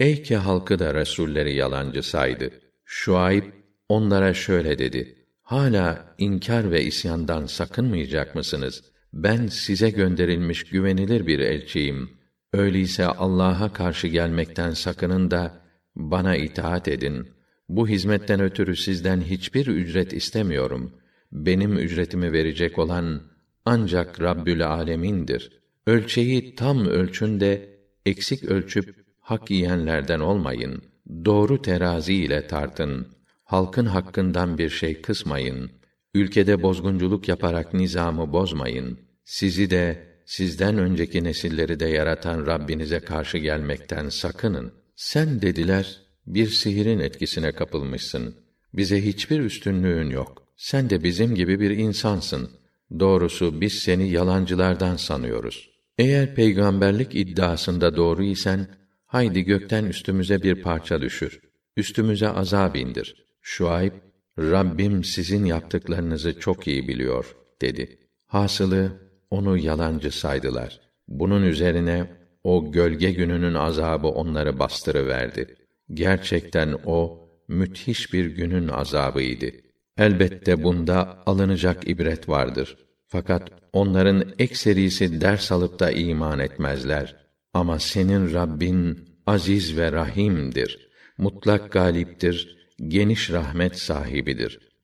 Eyke halkı da resulleri yalancı saydı. Şuayb onlara şöyle dedi: Hala inkar ve isyandan sakınmayacak mısınız? Ben size gönderilmiş güvenilir bir elçiyim. Öyleyse Allah'a karşı gelmekten sakının da bana itaat edin. Bu hizmetten ötürü sizden hiçbir ücret istemiyorum. Benim ücretimi verecek olan ancak Rabbül Alemin'dir. Ölçeyi tam ölçün de eksik ölçüp hak yiyenlerden olmayın. Doğru terazi ile tartın. Halkın hakkından bir şey kısmayın. Ülkede bozgunculuk yaparak nizamı bozmayın. Sizi de sizden önceki nesilleri de yaratan Rabbinize karşı gelmekten sakının. Sen dediler, bir sihirin etkisine kapılmışsın. Bize hiçbir üstünlüğün yok. Sen de bizim gibi bir insansın. Doğrusu biz seni yalancılardan sanıyoruz. Eğer peygamberlik iddiasında doğru isen, haydi gökten üstümüze bir parça düşür. Üstümüze azab indir. Şuayb, Rabbim sizin yaptıklarınızı çok iyi biliyor, dedi. Hasılı, onu yalancı saydılar. Bunun üzerine, o gölge gününün azabı onları bastırıverdi. Gerçekten o, müthiş bir günün azabıydı. Elbette bunda alınacak ibret vardır. Fakat onların ekserisi ders alıp da iman etmezler. Ama senin Rabbin aziz ve rahimdir. Mutlak galiptir, geniş rahmet sahibidir.